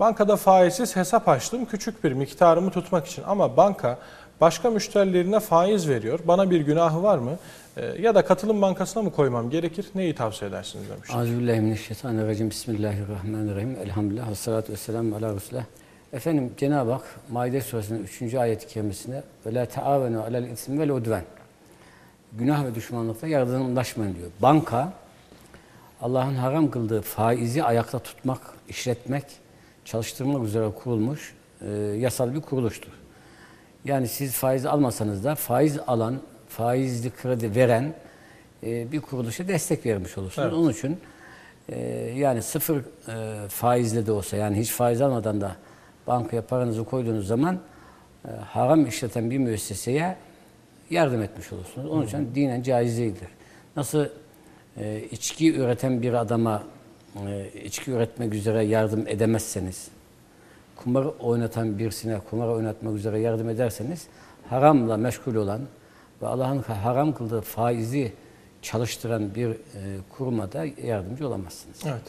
Bankada faizsiz hesap açtım küçük bir miktarımı tutmak için ama banka başka müşterilerine faiz veriyor. Bana bir günahı var mı? Ee, ya da katılım bankasına mı koymam gerekir? Neyi tavsiye edersiniz demiş. Euzubillahimineşşeytanirracim. Bismillahirrahmanirrahim. Elhamdülillah. Ve salatu ve selamu ala Resulullah. Efendim Cenab-ı Hak Maide suresinin 3. ayet-i kerimesinde ve la taavenu alel ismi vel udven. Günah ve düşmanlıkta yardımlaşmayın diyor. Banka Allah'ın haram kıldığı faizi ayakta tutmak, işletmek, çalıştırmak üzere kurulmuş e, yasal bir kuruluştur. Yani siz faiz almasanız da faiz alan, faizli kredi veren e, bir kuruluşa destek vermiş olursunuz. Evet. Onun için e, yani sıfır e, faizle de olsa yani hiç faiz almadan da bankaya paranızı koyduğunuz zaman e, haram işleten bir müesseseye yardım etmiş olursunuz. Onun için dinen caiz değildir. Nasıl e, içki üreten bir adama içki üretmek üzere yardım edemezseniz, kumar oynatan birisine kumar oynatmak üzere yardım ederseniz, haramla meşgul olan ve Allah'ın haram kıldığı faizi çalıştıran bir e, kuruma da yardımcı olamazsınız. Evet.